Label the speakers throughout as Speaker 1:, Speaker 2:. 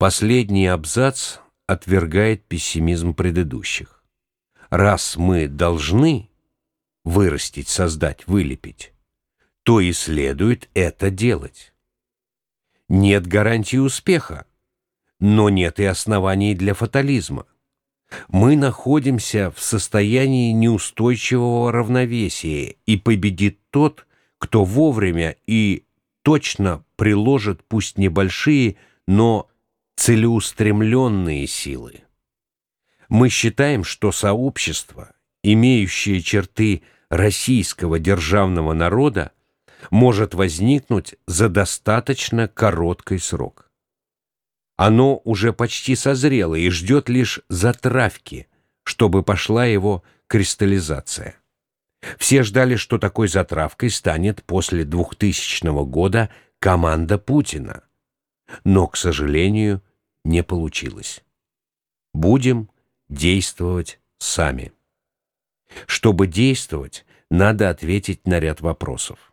Speaker 1: Последний абзац отвергает пессимизм предыдущих. Раз мы должны вырастить, создать, вылепить, то и следует это делать. Нет гарантии успеха, но нет и оснований для фатализма. Мы находимся в состоянии неустойчивого равновесия, и победит тот, кто вовремя и точно приложит пусть небольшие, но целеустремленные силы. Мы считаем, что сообщество, имеющее черты российского державного народа, может возникнуть за достаточно короткий срок. Оно уже почти созрело и ждет лишь затравки, чтобы пошла его кристаллизация. Все ждали, что такой затравкой станет после 2000 года команда Путина. Но, к сожалению, не получилось. Будем действовать сами. Чтобы действовать, надо ответить на ряд вопросов.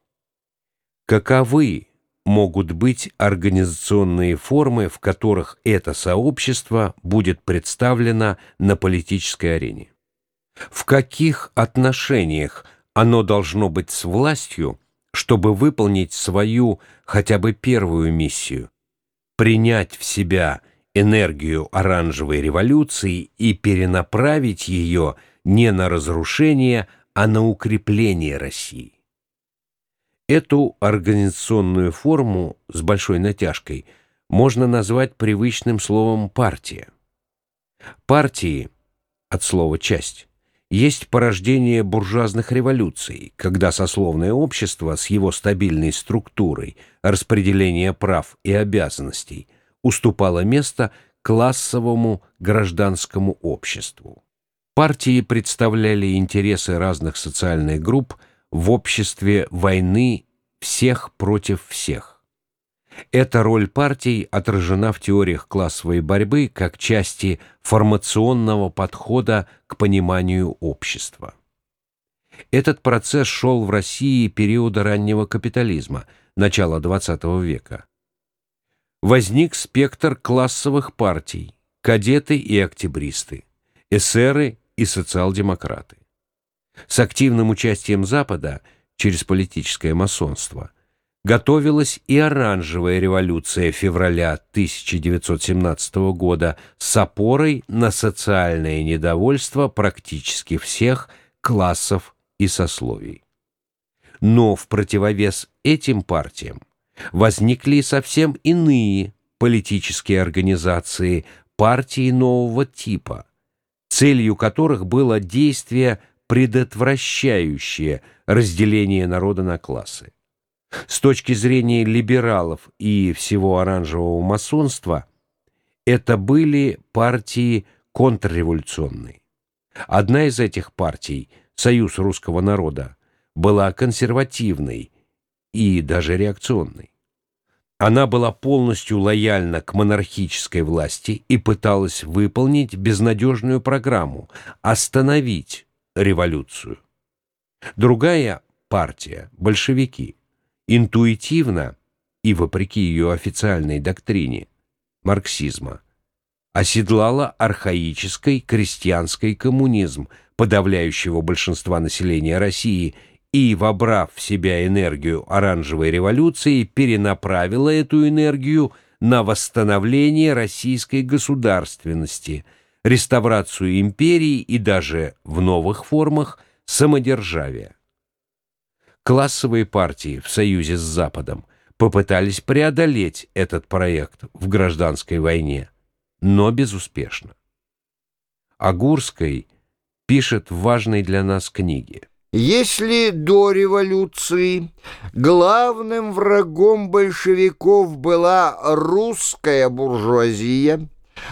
Speaker 1: Каковы могут быть организационные формы, в которых это сообщество будет представлено на политической арене? В каких отношениях оно должно быть с властью, чтобы выполнить свою хотя бы первую миссию – принять в себя энергию оранжевой революции и перенаправить ее не на разрушение, а на укрепление России. Эту организационную форму с большой натяжкой можно назвать привычным словом «партия». Партии, от слова «часть», есть порождение буржуазных революций, когда сословное общество с его стабильной структурой, распределения прав и обязанностей уступало место классовому гражданскому обществу. Партии представляли интересы разных социальных групп – в обществе войны всех против всех. Эта роль партий отражена в теориях классовой борьбы как части формационного подхода к пониманию общества. Этот процесс шел в России периода раннего капитализма, начала XX века. Возник спектр классовых партий, кадеты и октябристы, эсеры и социал-демократы. С активным участием Запада через политическое масонство готовилась и оранжевая революция февраля 1917 года с опорой на социальное недовольство практически всех классов и сословий. Но в противовес этим партиям возникли совсем иные политические организации, партии нового типа, целью которых было действие предотвращающее разделение народа на классы. С точки зрения либералов и всего оранжевого масонства, это были партии контрреволюционные. Одна из этих партий, Союз русского народа, была консервативной и даже реакционной. Она была полностью лояльна к монархической власти и пыталась выполнить безнадежную программу – остановить революцию. Другая партия, большевики, интуитивно и вопреки ее официальной доктрине марксизма, оседлала архаический крестьянский коммунизм подавляющего большинства населения России и, вобрав в себя энергию оранжевой революции, перенаправила эту энергию на восстановление российской государственности – реставрацию империи и даже в новых формах самодержавия. Классовые партии в союзе с Западом попытались преодолеть этот проект в гражданской войне, но безуспешно. Агурской пишет в важной для нас книге.
Speaker 2: Если до революции главным врагом большевиков была русская буржуазия,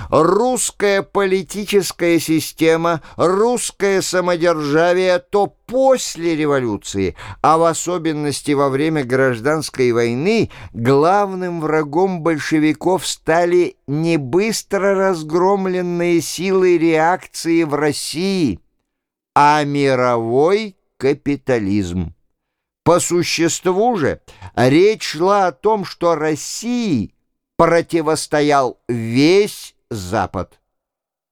Speaker 2: русская политическая система, русское самодержавие, то после революции, а в особенности во время гражданской войны, главным врагом большевиков стали не быстро разгромленные силы реакции в России, а мировой капитализм. По существу же речь шла о том, что России противостоял весь Запад.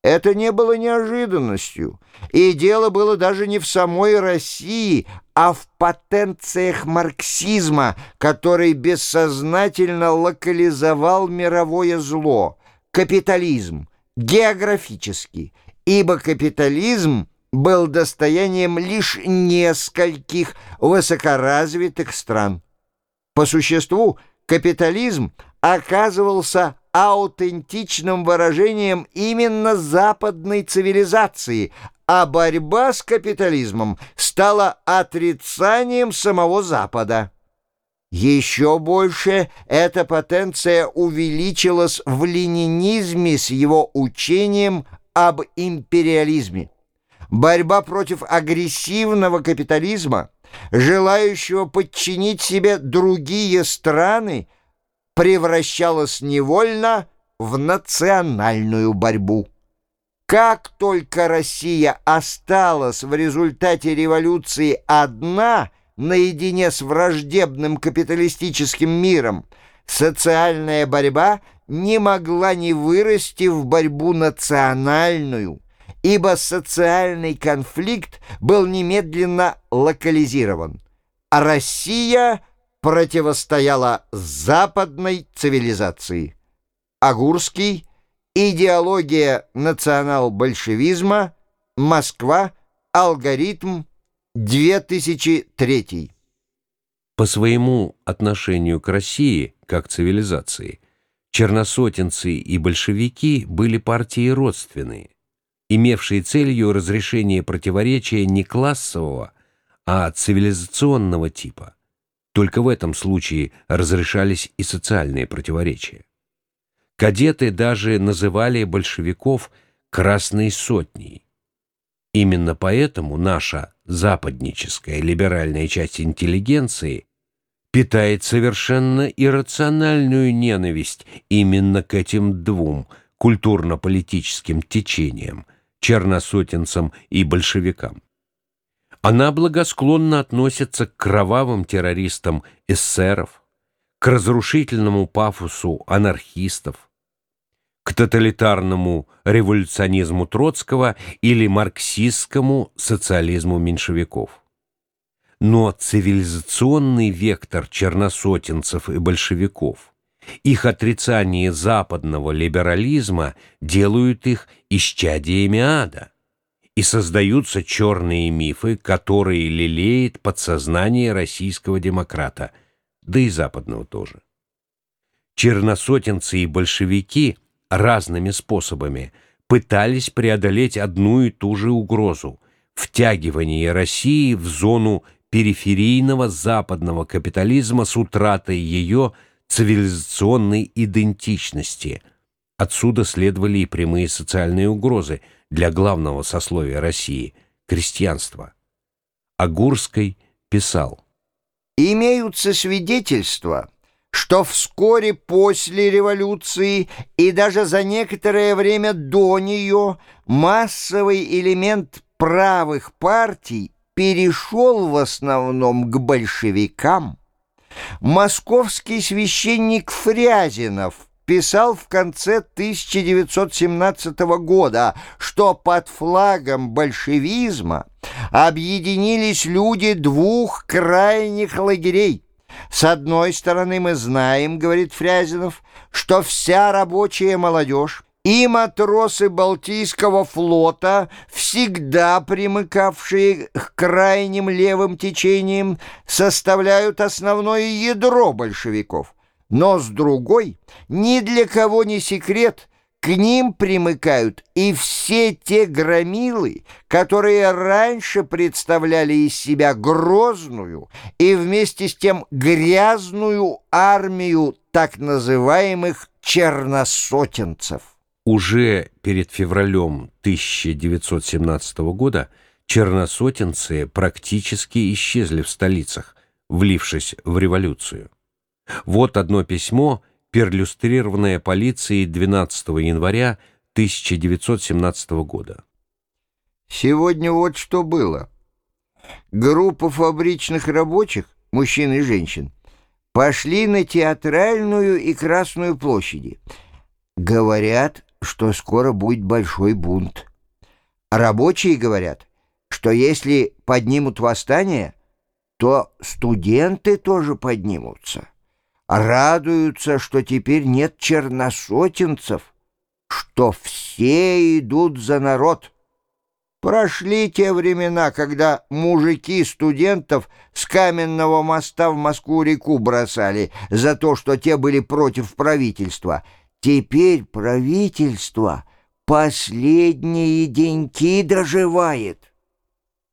Speaker 2: Это не было неожиданностью, и дело было даже не в самой России, а в потенциях марксизма, который бессознательно локализовал мировое зло, капитализм, географически, ибо капитализм был достоянием лишь нескольких высокоразвитых стран. По существу, капитализм оказывался аутентичным выражением именно западной цивилизации, а борьба с капитализмом стала отрицанием самого Запада. Еще больше эта потенция увеличилась в ленинизме с его учением об империализме. Борьба против агрессивного капитализма, желающего подчинить себе другие страны, превращалась невольно в национальную борьбу. Как только Россия осталась в результате революции одна, наедине с враждебным капиталистическим миром, социальная борьба не могла не вырасти в борьбу национальную, ибо социальный конфликт был немедленно локализирован, а Россия – противостояла западной цивилизации. Агурский, идеология национал-большевизма, Москва, алгоритм, 2003.
Speaker 1: По своему отношению к России, как цивилизации, черносотенцы и большевики были партии родственные, имевшие целью разрешение противоречия не классового, а цивилизационного типа – только в этом случае разрешались и социальные противоречия. Кадеты даже называли большевиков «красной сотней». Именно поэтому наша западническая либеральная часть интеллигенции питает совершенно иррациональную ненависть именно к этим двум культурно-политическим течениям, черносотенцам и большевикам. Она благосклонно относится к кровавым террористам эсеров, к разрушительному пафосу анархистов, к тоталитарному революционизму Троцкого или марксистскому социализму меньшевиков. Но цивилизационный вектор черносотенцев и большевиков, их отрицание западного либерализма делают их исчадиями ада и создаются черные мифы, которые лелеет подсознание российского демократа, да и западного тоже. Черносотенцы и большевики разными способами пытались преодолеть одну и ту же угрозу – втягивание России в зону периферийного западного капитализма с утратой ее цивилизационной идентичности. Отсюда следовали и прямые социальные угрозы – для главного сословия России – крестьянства. Агурский писал
Speaker 2: «Имеются свидетельства, что вскоре после революции и даже за некоторое время до нее массовый элемент правых партий перешел в основном к большевикам. Московский священник Фрязинов – писал в конце 1917 года, что под флагом большевизма объединились люди двух крайних лагерей. С одной стороны мы знаем, говорит Фрязинов, что вся рабочая молодежь и матросы Балтийского флота, всегда примыкавшие к крайним левым течениям, составляют основное ядро большевиков. Но с другой, ни для кого не секрет, к ним примыкают и все те громилы, которые раньше представляли из себя грозную и вместе с тем грязную армию так называемых черносотенцев.
Speaker 1: Уже перед февралем 1917 года черносотенцы практически исчезли в столицах, влившись в революцию. Вот одно письмо, перлюстрированное полицией 12 января 1917 года.
Speaker 2: Сегодня вот что было. Группа фабричных рабочих, мужчин и женщин, пошли на Театральную и Красную площади. Говорят, что скоро будет большой бунт. Рабочие говорят, что если поднимут восстание, то студенты тоже поднимутся. Радуются, что теперь нет черносотенцев, что все идут за народ. Прошли те времена, когда мужики студентов с каменного моста в Москву-реку бросали за то, что те были против правительства. Теперь правительство последние деньки доживает.